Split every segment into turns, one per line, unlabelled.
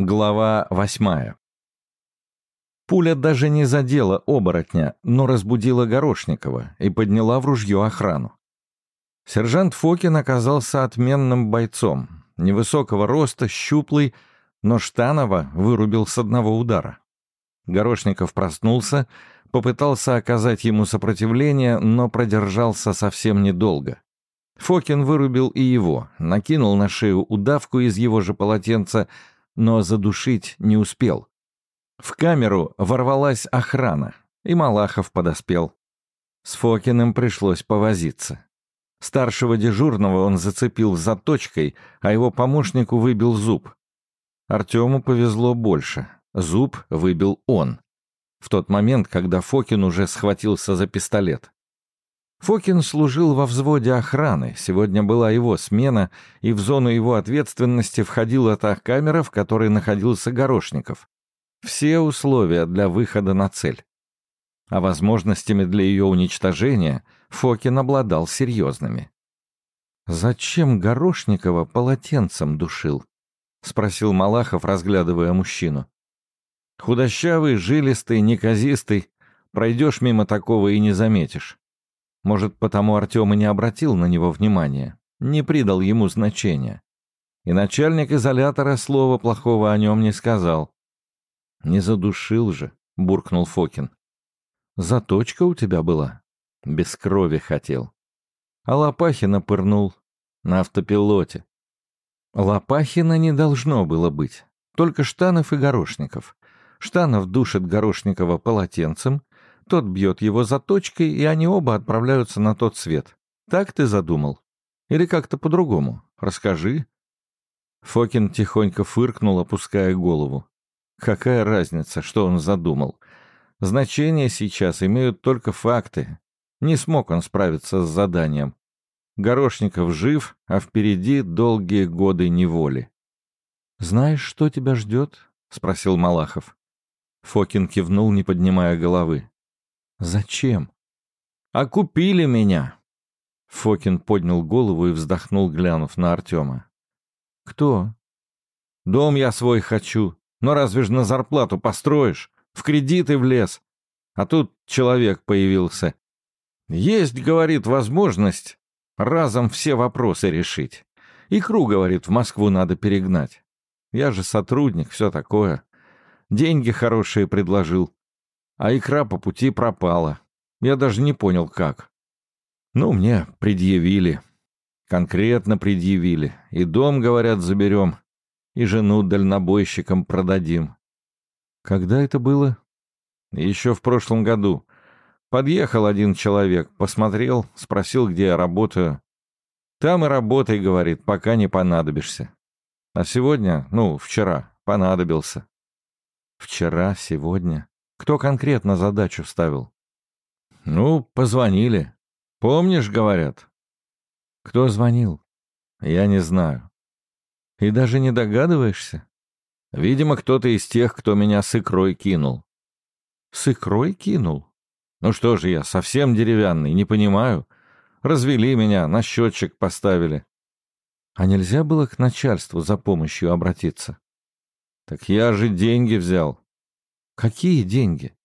Глава восьмая. Пуля даже не задела оборотня, но разбудила Горошникова и подняла в ружье охрану. Сержант Фокин оказался отменным бойцом. Невысокого роста, щуплый, но Штанова вырубил с одного удара. Горошников проснулся, попытался оказать ему сопротивление, но продержался совсем недолго. Фокин вырубил и его, накинул на шею удавку из его же полотенца, но задушить не успел. В камеру ворвалась охрана, и Малахов подоспел. С Фокиным пришлось повозиться. Старшего дежурного он зацепил заточкой, а его помощнику выбил зуб. Артему повезло больше. Зуб выбил он. В тот момент, когда Фокин уже схватился за пистолет. Фокин служил во взводе охраны, сегодня была его смена, и в зону его ответственности входила та камера, в которой находился Горошников. Все условия для выхода на цель. А возможностями для ее уничтожения Фокин обладал серьезными. «Зачем Горошникова полотенцем душил?» — спросил Малахов, разглядывая мужчину. «Худощавый, жилистый, неказистый. Пройдешь мимо такого и не заметишь. Может, потому Артем и не обратил на него внимания, не придал ему значения. И начальник изолятора слова плохого о нем не сказал. «Не задушил же», — буркнул Фокин. «Заточка у тебя была?» «Без крови хотел». А Лопахина пырнул на автопилоте. Лопахина не должно было быть, только Штанов и Горошников. Штанов душит Горошникова полотенцем, тот бьет его заточкой, и они оба отправляются на тот свет. Так ты задумал? Или как-то по-другому? Расскажи. Фокин тихонько фыркнул, опуская голову. Какая разница, что он задумал? Значение сейчас имеют только факты. Не смог он справиться с заданием. Горошников жив, а впереди долгие годы неволи. «Знаешь, что тебя ждет?» — спросил Малахов. Фокин кивнул, не поднимая головы. «Зачем?» «Окупили меня!» Фокин поднял голову и вздохнул, глянув на Артема. «Кто?» «Дом я свой хочу, но разве ж на зарплату построишь? В кредиты влез. А тут человек появился. Есть, говорит, возможность разом все вопросы решить. Икру, говорит, в Москву надо перегнать. Я же сотрудник, все такое. Деньги хорошие предложил а икра по пути пропала. Я даже не понял, как. Ну, мне предъявили. Конкретно предъявили. И дом, говорят, заберем, и жену дальнобойщикам продадим. Когда это было? Еще в прошлом году. Подъехал один человек, посмотрел, спросил, где я работаю. Там и работай, говорит, пока не понадобишься. А сегодня, ну, вчера, понадобился. Вчера, сегодня. Кто конкретно задачу ставил? Ну, позвонили. Помнишь, говорят? Кто звонил? Я не знаю. И даже не догадываешься? Видимо, кто-то из тех, кто меня с икрой кинул. С икрой кинул? Ну что же я, совсем деревянный, не понимаю. Развели меня, на счетчик поставили. А нельзя было к начальству за помощью обратиться? Так я же деньги взял. Какие деньги?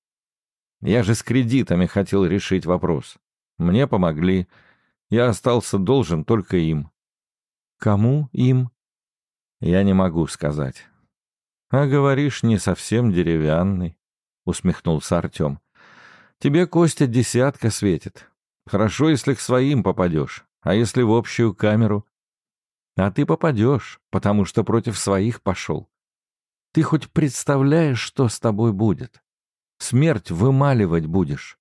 Я же с кредитами хотел решить вопрос. Мне помогли. Я остался должен только им. Кому им? Я не могу сказать. А говоришь, не совсем деревянный, усмехнулся Артем. Тебе, Костя, десятка светит. Хорошо, если к своим попадешь, а если в общую камеру? А ты попадешь, потому что против своих пошел. Ты хоть представляешь, что с тобой будет? Смерть вымаливать будешь.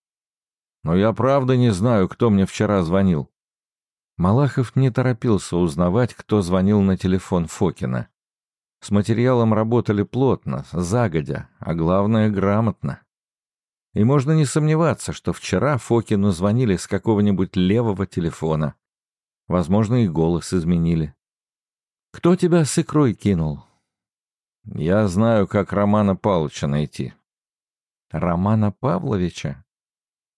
Но я правда не знаю, кто мне вчера звонил. Малахов не торопился узнавать, кто звонил на телефон Фокина. С материалом работали плотно, загодя, а главное — грамотно. И можно не сомневаться, что вчера Фокину звонили с какого-нибудь левого телефона. Возможно, и голос изменили. «Кто тебя с икрой кинул? Я знаю, как Романа Павловича найти. Романа Павловича?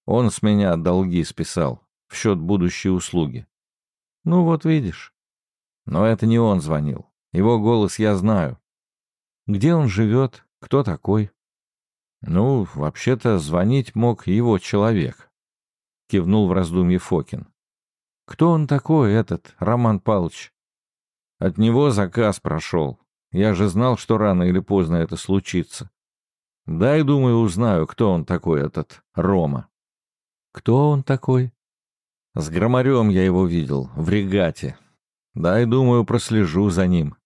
Он с меня долги списал в счет будущей услуги. Ну вот видишь. Но это не он звонил. Его голос я знаю. Где он живет? Кто такой? Ну, вообще-то звонить мог его человек. Кивнул в раздумье Фокин. Кто он такой, этот Роман Павлович? От него заказ прошел. Я же знал, что рано или поздно это случится. Дай, думаю, узнаю, кто он такой, этот Рома. Кто он такой? С громарем я его видел, в регате. Дай, думаю, прослежу за ним.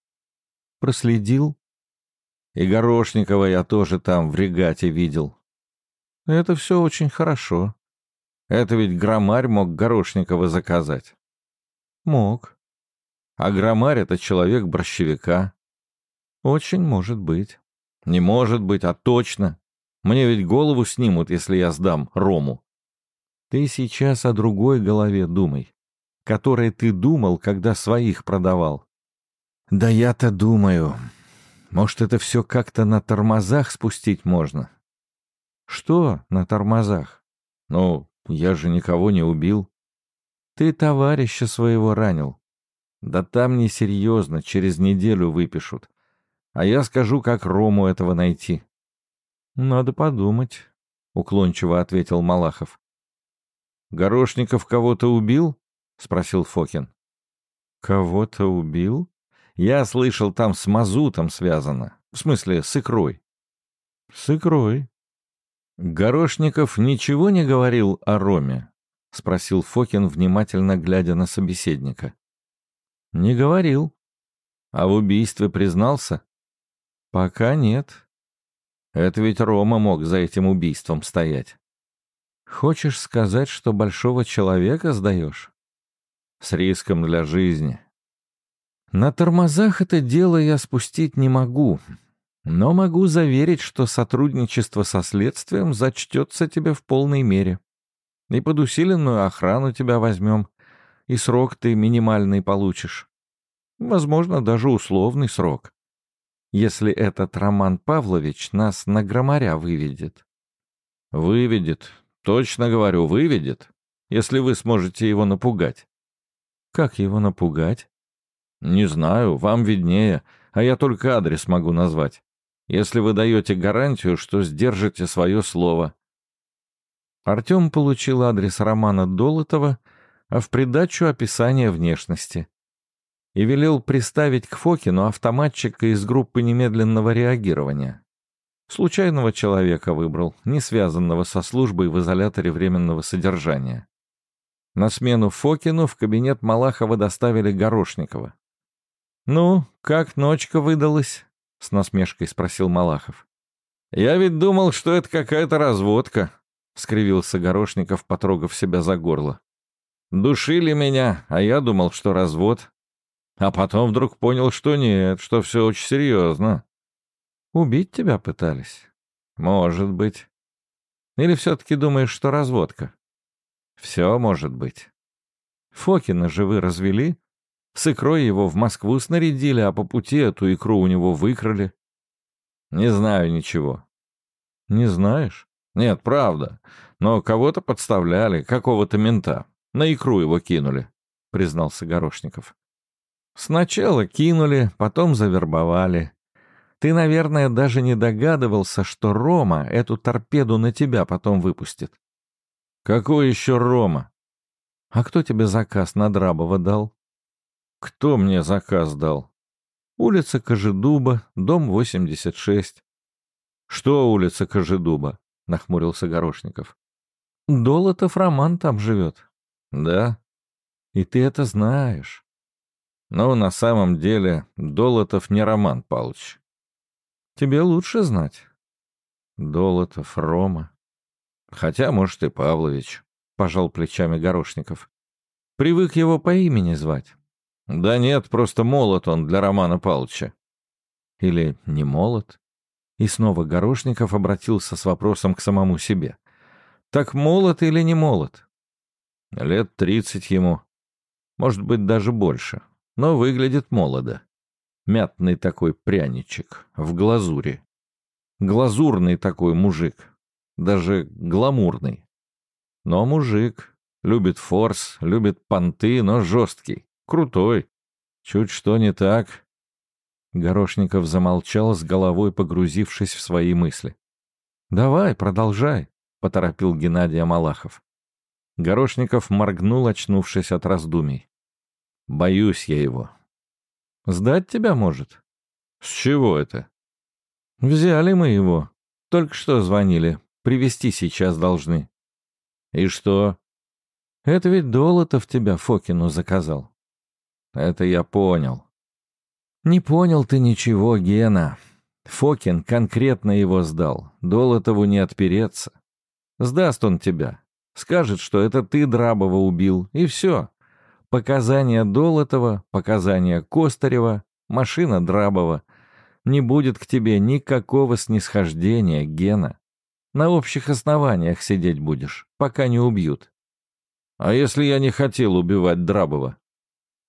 Проследил? И Горошникова я тоже там в регате видел. Это все очень хорошо. Это ведь громарь мог Горошникова заказать. Мог. А громарь — это человек борщевика. Очень может быть. Не может быть, а точно. Мне ведь голову снимут, если я сдам Рому. Ты сейчас о другой голове думай, которой ты думал, когда своих продавал. Да я-то думаю. Может, это все как-то на тормозах спустить можно? Что на тормозах? Ну, я же никого не убил. Ты товарища своего ранил. Да там несерьезно, через неделю выпишут. А я скажу, как Рому этого найти. Надо подумать, уклончиво ответил Малахов. Горошников кого-то убил? спросил Фокин. Кого-то убил? Я слышал, там с мазутом связано. В смысле, с икрой. С икрой. Горошников ничего не говорил о Роме? спросил Фокин, внимательно глядя на собеседника. Не говорил. А в убийстве признался? Пока нет. Это ведь Рома мог за этим убийством стоять. Хочешь сказать, что большого человека сдаешь? С риском для жизни. На тормозах это дело я спустить не могу, но могу заверить, что сотрудничество со следствием зачтется тебе в полной мере. И под усиленную охрану тебя возьмем, и срок ты минимальный получишь. Возможно, даже условный срок если этот Роман Павлович нас на громаря выведет. Выведет, точно говорю, выведет, если вы сможете его напугать. Как его напугать? Не знаю, вам виднее, а я только адрес могу назвать. Если вы даете гарантию, что сдержите свое слово. Артем получил адрес Романа Долотова, а в придачу описание внешности и велел приставить к Фокину автоматчика из группы немедленного реагирования. Случайного человека выбрал, не связанного со службой в изоляторе временного содержания. На смену Фокину в кабинет Малахова доставили Горошникова. «Ну, как ночка выдалась?» — с насмешкой спросил Малахов. «Я ведь думал, что это какая-то разводка», — скривился Горошников, потрогав себя за горло. «Душили меня, а я думал, что развод. А потом вдруг понял, что нет, что все очень серьезно. Убить тебя пытались? Может быть. Или все-таки думаешь, что разводка? Все может быть. Фокина же вы развели? С икрой его в Москву снарядили, а по пути эту икру у него выкрали. Не знаю ничего. Не знаешь? Нет, правда. Но кого-то подставляли, какого-то мента. На икру его кинули, признался Горошников. Сначала кинули, потом завербовали. Ты, наверное, даже не догадывался, что Рома эту торпеду на тебя потом выпустит. Какой еще Рома? А кто тебе заказ на Драбова дал? Кто мне заказ дал? Улица Кожедуба, дом 86. Что улица Кожедуба? Нахмурился Горошников. Долотов Роман там живет. Да? И ты это знаешь. Но на самом деле Долотов не Роман Павлович. Тебе лучше знать. Долотов, Рома. Хотя, может, и Павлович, — пожал плечами Горошников. Привык его по имени звать. Да нет, просто молот он для Романа Павловича. Или не молот? И снова Горошников обратился с вопросом к самому себе. Так молот или не молот? Лет тридцать ему. Может быть, даже больше но выглядит молодо. Мятный такой пряничек, в глазури. Глазурный такой мужик, даже гламурный. Но мужик, любит форс, любит понты, но жесткий, крутой. Чуть что не так. Горошников замолчал, с головой погрузившись в свои мысли. «Давай, продолжай», — поторопил Геннадий Малахов. Горошников моргнул, очнувшись от раздумий. «Боюсь я его». «Сдать тебя может?» «С чего это?» «Взяли мы его. Только что звонили. Привести сейчас должны». «И что?» «Это ведь Долотов тебя Фокину заказал». «Это я понял». «Не понял ты ничего, Гена. Фокин конкретно его сдал. Долотову не отпереться. Сдаст он тебя. Скажет, что это ты Драбова убил, и все. Показания Долотова, показания Костарева, машина Драбова. Не будет к тебе никакого снисхождения, Гена. На общих основаниях сидеть будешь, пока не убьют. А если я не хотел убивать Драбова?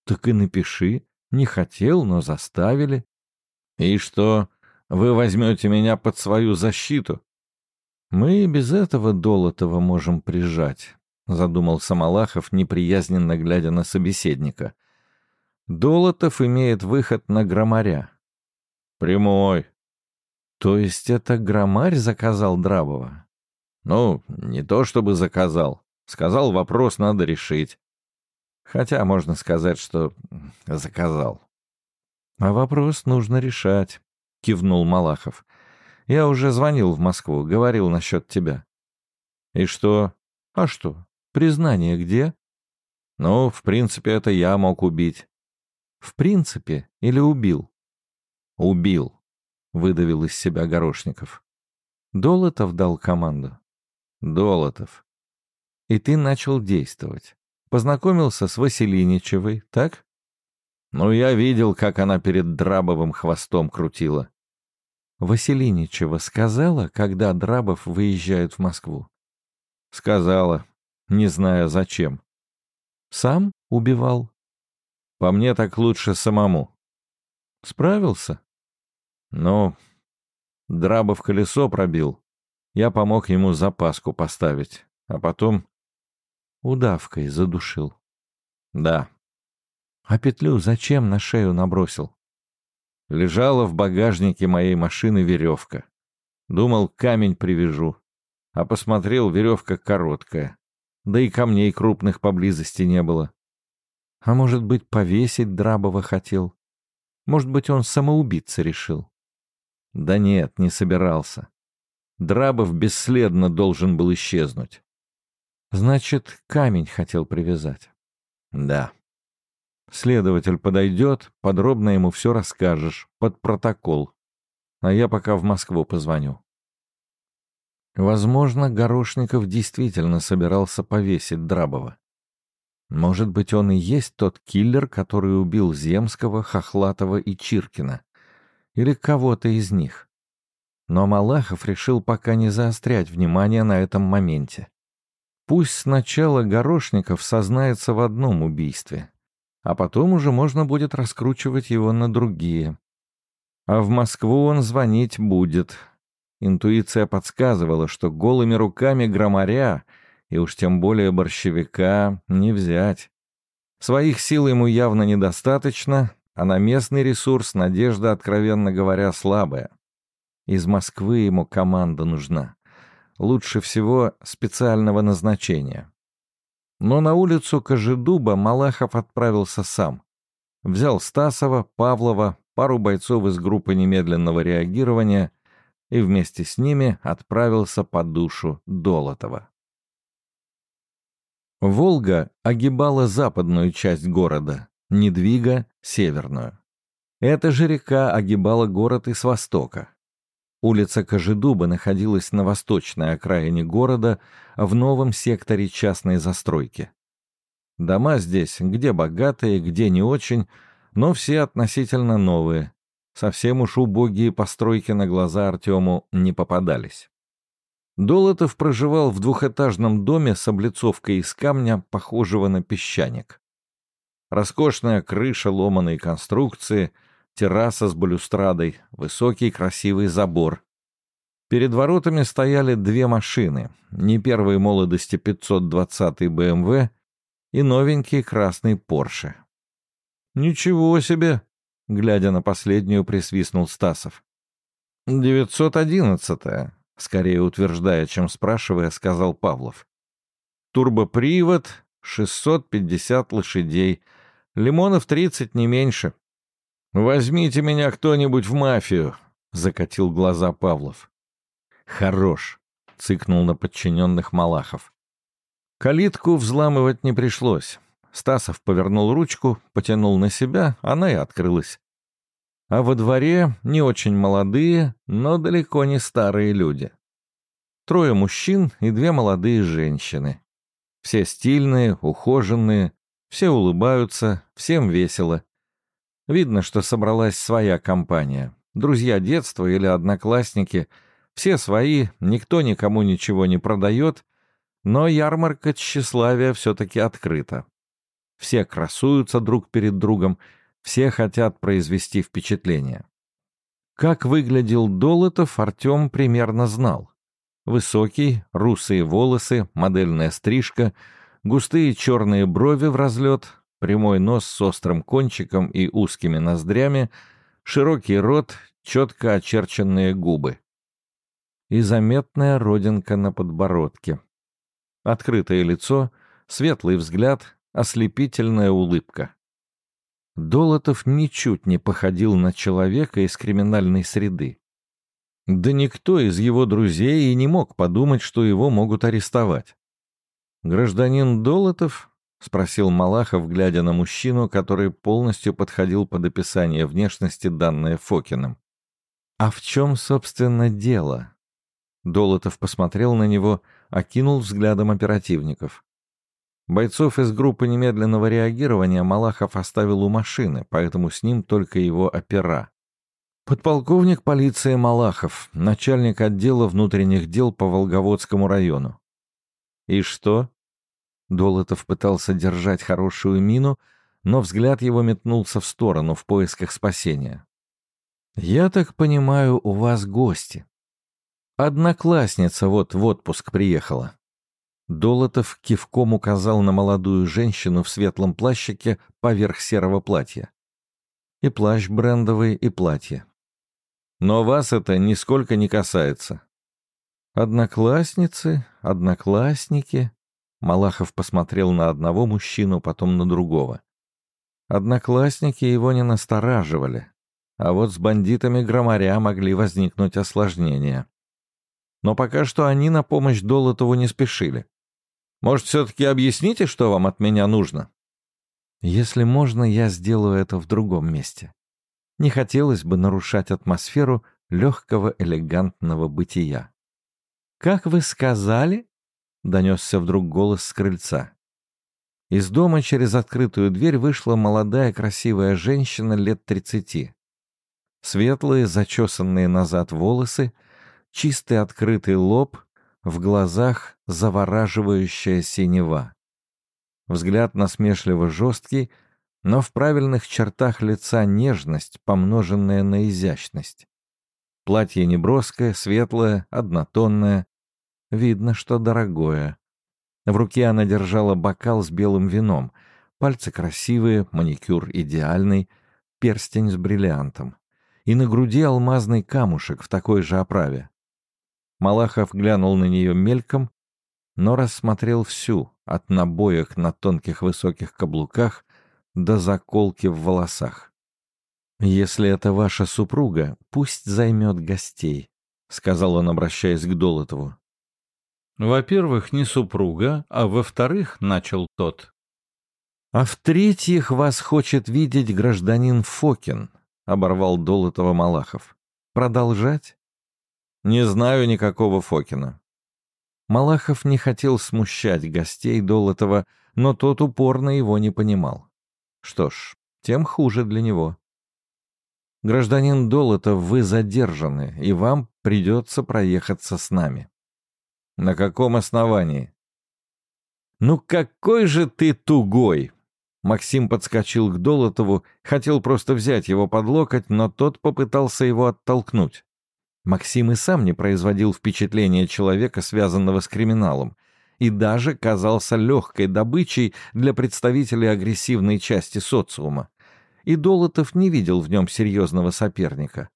Так и напиши. Не хотел, но заставили. И что, вы возьмете меня под свою защиту? Мы без этого Долотова можем прижать, задумался Малахов, неприязненно глядя на собеседника. Долотов имеет выход на громаря. Прямой. То есть это громарь заказал Драбова? Ну, не то чтобы заказал. Сказал, вопрос надо решить. Хотя можно сказать, что заказал. А вопрос нужно решать. — кивнул Малахов. «Я уже звонил в Москву, говорил насчет тебя». «И что?» «А что? Признание где?» «Ну, в принципе, это я мог убить». «В принципе или убил?» «Убил», — выдавил из себя Горошников. «Долотов дал команду?» «Долотов». «И ты начал действовать. Познакомился с Василиничевой, так?» Ну, я видел, как она перед Драбовым хвостом крутила. Василиничева сказала, когда Драбов выезжает в Москву? Сказала, не зная зачем. Сам убивал? По мне так лучше самому. Справился? Ну, Драбов колесо пробил. Я помог ему запаску поставить, а потом удавкой задушил. Да. А петлю зачем на шею набросил? Лежала в багажнике моей машины веревка. Думал, камень привяжу. А посмотрел, веревка короткая. Да и камней крупных поблизости не было. А может быть, повесить Драбова хотел? Может быть, он самоубийца решил? Да нет, не собирался. Драбов бесследно должен был исчезнуть. Значит, камень хотел привязать. Да. Следователь подойдет, подробно ему все расскажешь, под протокол. А я пока в Москву позвоню. Возможно, Горошников действительно собирался повесить Драбова. Может быть, он и есть тот киллер, который убил Земского, Хохлатова и Чиркина. Или кого-то из них. Но Малахов решил пока не заострять внимание на этом моменте. Пусть сначала Горошников сознается в одном убийстве, а потом уже можно будет раскручивать его на другие. А в Москву он звонить будет. Интуиция подсказывала, что голыми руками громаря, и уж тем более борщевика, не взять. Своих сил ему явно недостаточно, а на местный ресурс надежда, откровенно говоря, слабая. Из Москвы ему команда нужна. Лучше всего специального назначения. Но на улицу Кожедуба Малахов отправился сам. Взял Стасова, Павлова, пару бойцов из группы немедленного реагирования и вместе с ними отправился по душу Долотова. Волга огибала западную часть города, Недвига — северную. Эта же река огибала город и с востока. Улица Кожедуба находилась на восточной окраине города, в новом секторе частной застройки. Дома здесь, где богатые, где не очень, но все относительно новые. Совсем уж убогие постройки на глаза Артему не попадались. Долотов проживал в двухэтажном доме с облицовкой из камня, похожего на песчаник. Роскошная крыша ломаной конструкции — терраса с балюстрадой, высокий красивый забор. Перед воротами стояли две машины, не первой молодости 520 BMW и новенький красный Порше. «Ничего себе! Глядя на последнюю, присвистнул Стасов. «Девятьсот одиннадцатая», — скорее утверждая, чем спрашивая, сказал Павлов. «Турбопривод, шестьсот пятьдесят лошадей, лимонов тридцать не меньше». «Возьмите меня кто-нибудь в мафию», — закатил глаза Павлов. «Хорош», — цыкнул на подчиненных Малахов. Калитку взламывать не пришлось. Стасов повернул ручку, потянул на себя, она и открылась. А во дворе не очень молодые, но далеко не старые люди. Трое мужчин и две молодые женщины. Все стильные, ухоженные, все улыбаются, всем весело. Видно, что собралась своя компания. Друзья детства или одноклассники. Все свои, никто никому ничего не продает, но ярмарка тщеславия все-таки открыта. Все красуются друг перед другом, все хотят произвести впечатление. Как выглядел Долотов, Артем примерно знал. Высокий, русые волосы, модельная стрижка, густые черные брови в разлет, прямой нос с острым кончиком и узкими ноздрями, широкий рот, четко очерченные губы. И заметная родинка на подбородке. Открытое лицо, светлый взгляд, ослепительная улыбка. Долотов ничуть не походил на человека из криминальной среды. Да никто из его друзей и не мог подумать, что его могут арестовать. «Гражданин Долотов?» — спросил Малахов, глядя на мужчину, который полностью подходил под описание внешности, данное Фокиным. «А в чем, собственно, дело?» Долотов посмотрел на него, окинул взглядом оперативников. Бойцов из группы немедленного реагирования Малахов оставил у машины, поэтому с ним только его опера. Подполковник полиции Малахов, начальник отдела внутренних дел по Волговодскому району. И что? Долотов пытался держать хорошую мину, но взгляд его метнулся в сторону в поисках спасения. «Я так понимаю, у вас гости. Одноклассница вот в отпуск приехала. Долотов кивком указал на молодую женщину в светлом плащике поверх серого платья. И плащ брендовый, и платье. Но вас это нисколько не касается. Одноклассницы, одноклассники. Малахов посмотрел на одного мужчину, потом на другого. Одноклассники его не настораживали, а вот с бандитами громаря могли возникнуть осложнения. Но пока что они на помощь Долотову не спешили. Может, все-таки объясните, что вам от меня нужно?» «Если можно, я сделаю это в другом месте. Не хотелось бы нарушать атмосферу легкого элегантного бытия». «Как вы сказали?» — донесся вдруг голос с крыльца. Из дома через открытую дверь вышла молодая красивая женщина лет тридцати. Светлые, зачесанные назад волосы, чистый открытый лоб, в глазах завораживающая синева. Взгляд насмешливо жесткий, но в правильных чертах лица нежность, помноженная на изящность. Платье неброское, светлое, однотонное. Видно, что дорогое. В руке она держала бокал с белым вином. Пальцы красивые, маникюр идеальный, перстень с бриллиантом. И на груди алмазный камушек в такой же оправе. Малахов глянул на нее мельком, но рассмотрел всю, от набоек на тонких высоких каблуках до заколки в волосах. «Если это ваша супруга, пусть займет гостей», — сказал он, обращаясь к Долотову.
«Во-первых, не супруга, а во-вторых, — начал тот.
«А в-третьих, вас хочет видеть гражданин Фокин», — оборвал Долотова Малахов. «Продолжать?» Не знаю никакого Фокина. Малахов не хотел смущать гостей Долотова, но тот упорно его не понимал. Что ж, тем хуже для него. «Гражданин Долотов, вы задержаны, и вам придется проехаться с нами». «На каком основании?» «Ну какой же ты тугой!» Максим подскочил к Долотову, хотел просто взять его под локоть, но тот попытался его оттолкнуть. Максим и сам не производил впечатления человека, связанного с криминалом, и даже казался легкой добычей для представителей агрессивной части социума. и Долотов не видел в нем серьезного соперника.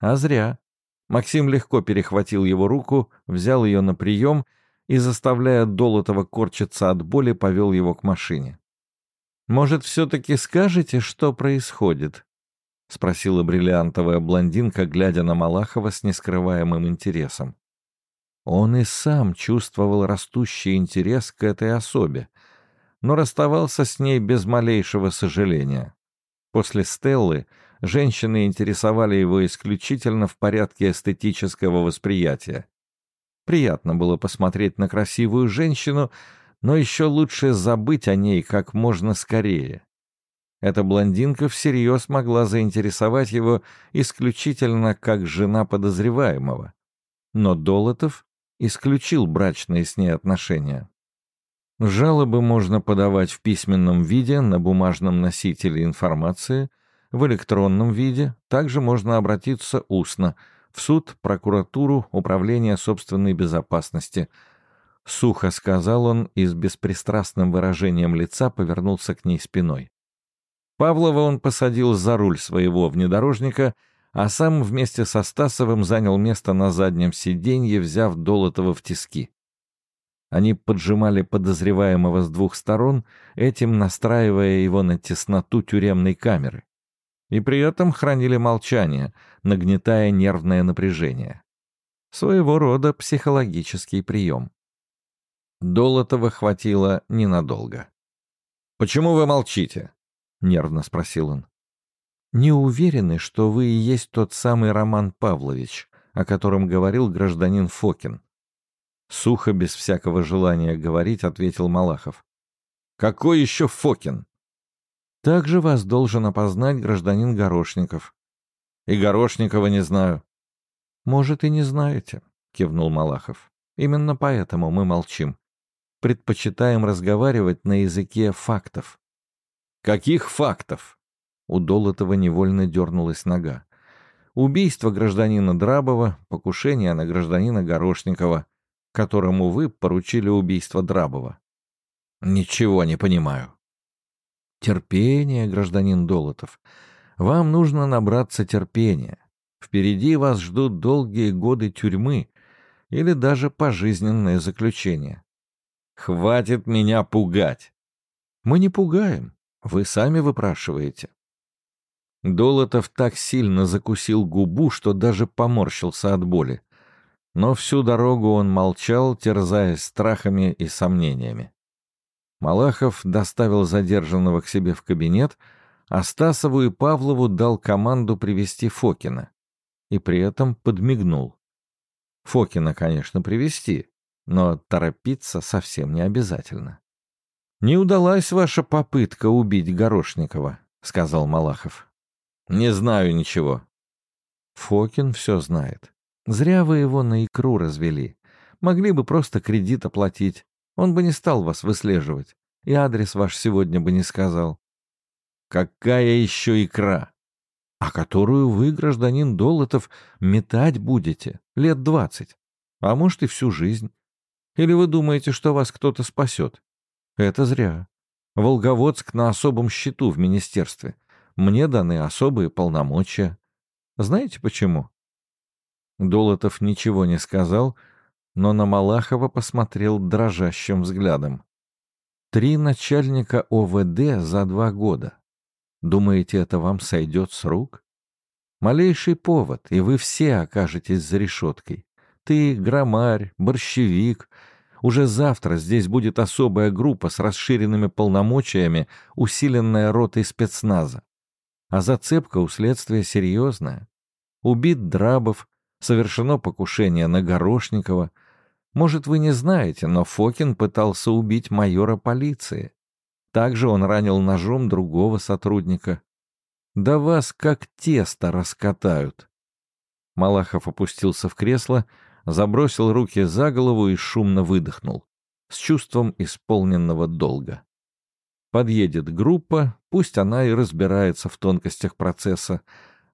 А зря. Максим легко перехватил его руку, взял ее на прием и, заставляя Долотова корчиться от боли, повел его к машине. «Может, все-таки скажете, что происходит?» — спросила бриллиантовая блондинка, глядя на Малахова с нескрываемым интересом. Он и сам чувствовал растущий интерес к этой особе, но расставался с ней без малейшего сожаления. После Стеллы женщины интересовали его исключительно в порядке эстетического восприятия. Приятно было посмотреть на красивую женщину, но еще лучше забыть о ней как можно скорее. Эта блондинка всерьез могла заинтересовать его исключительно как жена подозреваемого. Но Долотов исключил брачные с ней отношения. Жалобы можно подавать в письменном виде на бумажном носителе информации, в электронном виде, также можно обратиться устно в суд, прокуратуру, управление собственной безопасности. Сухо сказал он и с беспристрастным выражением лица повернулся к ней спиной. Павлова он посадил за руль своего внедорожника, а сам вместе со Стасовым занял место на заднем сиденье, взяв Долотова в тиски. Они поджимали подозреваемого с двух сторон, этим настраивая его на тесноту тюремной камеры. И при этом хранили молчание, нагнетая нервное напряжение. Своего рода психологический прием. Долотова хватило ненадолго. «Почему вы молчите?» — нервно спросил он. «Не уверены, что вы и есть тот самый Роман Павлович, о котором говорил гражданин Фокин?» Сухо, без всякого желания говорить, ответил Малахов. «Какой еще Фокин?» «Также вас должен опознать гражданин Горошников». «И Горошникова не знаю». «Может, и не знаете», — кивнул Малахов. «Именно поэтому мы молчим. Предпочитаем разговаривать на языке фактов». «Каких фактов?» У Долотова невольно дернулась нога. «Убийство гражданина Драбова, покушение на гражданина Горошникова, которому вы поручили убийство Драбова». «Ничего не понимаю». «Терпение, гражданин Долотов. Вам нужно набраться терпения. Впереди вас ждут долгие годы тюрьмы или даже пожизненное заключение». «Хватит меня пугать!» «Мы не пугаем. Вы сами выпрашиваете. Долотов так сильно закусил губу, что даже поморщился от боли. Но всю дорогу он молчал, терзаясь страхами и сомнениями. Малахов доставил задержанного к себе в кабинет, а Стасову и Павлову дал команду привести Фокина. И при этом подмигнул. Фокина, конечно, привести, но торопиться совсем не обязательно. «Не удалась ваша попытка убить Горошникова», — сказал Малахов. «Не знаю ничего». Фокин все знает. Зря вы его на икру развели. Могли бы просто кредит оплатить. Он бы не стал вас выслеживать. И адрес ваш сегодня бы не сказал. Какая еще икра? А которую вы, гражданин Долотов, метать будете лет двадцать. А может и всю жизнь. Или вы думаете, что вас кто-то спасет? Это зря. Волговодск на особом счету в министерстве. Мне даны особые полномочия. Знаете почему? Долотов ничего не сказал, но на Малахова посмотрел дрожащим взглядом. Три начальника ОВД за два года. Думаете, это вам сойдет с рук? Малейший повод, и вы все окажетесь за решеткой. Ты, громарь, борщевик, уже завтра здесь будет особая группа с расширенными полномочиями, усиленная ротой спецназа. А зацепка у следствия серьезная. Убит Драбов, совершено покушение на Горошникова. Может, вы не знаете, но Фокин пытался убить майора полиции. Также он ранил ножом другого сотрудника. Да вас как тесто раскатают. Малахов опустился в кресло, забросил руки за голову и шумно выдохнул, с чувством исполненного долга. Подъедет группа, пусть она и разбирается в тонкостях процесса,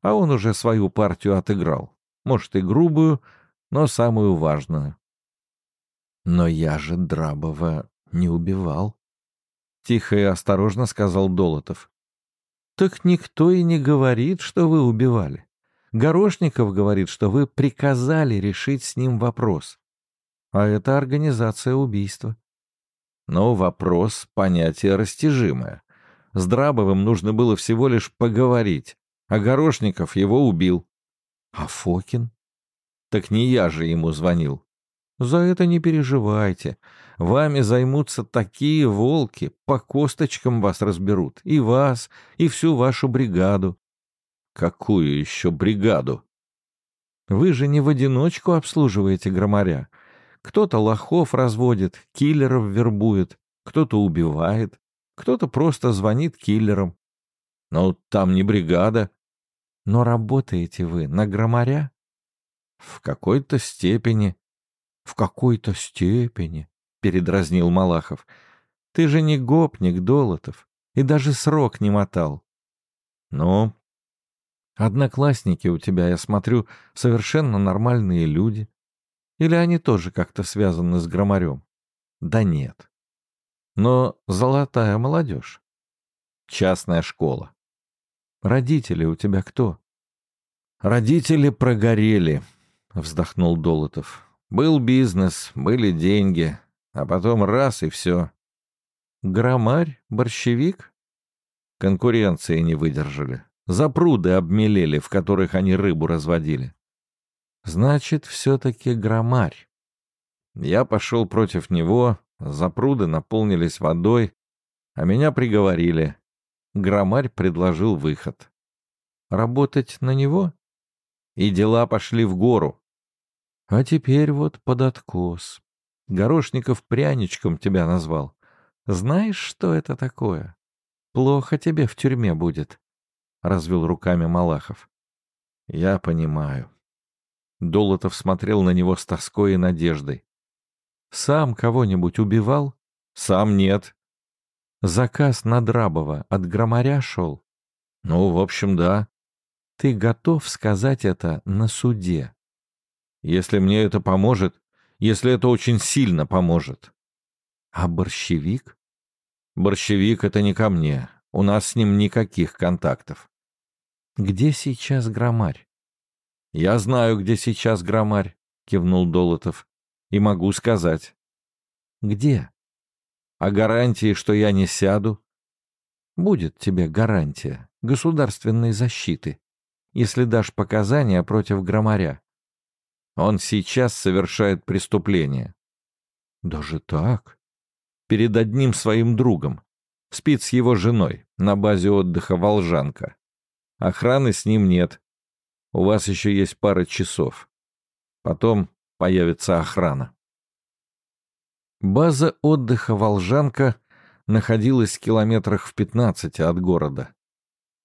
а он уже свою партию отыграл, может и грубую, но самую важную. «Но я же Драбова не убивал», — тихо и осторожно сказал Долотов. Так никто и не говорит, что вы убивали. Горошников говорит, что вы приказали решить с ним вопрос. А это организация убийства. Но вопрос — понятие растяжимое. С Драбовым нужно было всего лишь поговорить, а Горошников его убил. А Фокин? Так не я же ему звонил. За это не переживайте. Вами займутся такие волки, по косточкам вас разберут. И вас, и всю вашу бригаду. Какую еще бригаду? Вы же не в одиночку обслуживаете громаря. Кто-то лохов разводит, киллеров вербует, кто-то убивает, кто-то просто звонит киллерам. Но там не бригада. Но работаете вы на громаря? В какой-то степени. В какой-то степени, передразнил Малахов. Ты же не гопник, Долотов, и даже срок не мотал. Ну, одноклассники у тебя, я смотрю, совершенно нормальные люди. Или они тоже как-то связаны с громарем? Да нет. Но золотая молодежь. Частная школа. Родители у тебя кто? Родители прогорели, вздохнул Долотов. Был бизнес, были деньги, а потом раз и все. Громарь, борщевик? Конкуренции не выдержали. Запруды обмелели, в которых они рыбу разводили. Значит, все-таки громарь. Я пошел против него, запруды наполнились водой, а меня приговорили. Громарь предложил выход. Работать на него? И дела пошли в гору. А теперь вот под откос. Горошников пряничком тебя назвал. Знаешь, что это такое? Плохо тебе в тюрьме будет, — развел руками Малахов. Я понимаю. Долотов смотрел на него с тоской и надеждой. Сам кого-нибудь убивал? Сам нет. Заказ на Драбова от громаря шел? Ну, в общем, да. Ты готов сказать это на суде? Если мне это поможет, если это очень сильно поможет. А борщевик? Борщевик — это не ко мне. У нас с ним никаких контактов. Где сейчас громарь? Я знаю, где сейчас громарь, кивнул Долотов. И могу сказать. Где? А гарантии, что я не сяду? Будет тебе гарантия государственной защиты, если дашь показания против громаря. Он сейчас совершает преступление. Даже так? Перед одним своим другом. Спит с его женой на базе отдыха «Волжанка». Охраны с ним нет. У вас еще есть пара часов. Потом появится охрана. База отдыха «Волжанка» находилась в километрах в пятнадцати от города.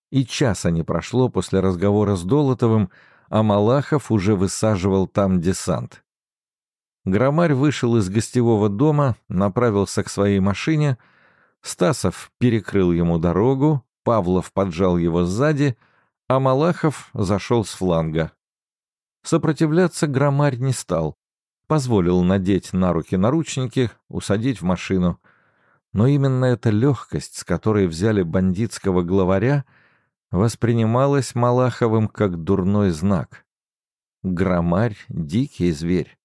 И часа не прошло после разговора с Долотовым, а Малахов уже высаживал там десант. Громарь вышел из гостевого дома, направился к своей машине. Стасов перекрыл ему дорогу, Павлов поджал его сзади, а Малахов зашел с фланга. Сопротивляться Громарь не стал. Позволил надеть на руки наручники, усадить в машину. Но именно эта легкость, с которой взяли бандитского главаря, — воспринималось Малаховым как дурной знак. Громарь — дикий зверь,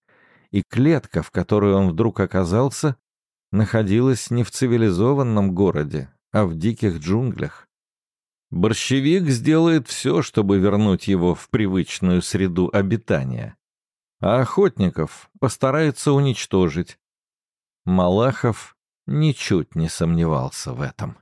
и клетка, в которой он вдруг оказался, находилась не в цивилизованном городе, а в диких джунглях. Борщевик сделает все, чтобы вернуть его в привычную среду обитания, а охотников постарается уничтожить. Малахов ничуть не сомневался в этом.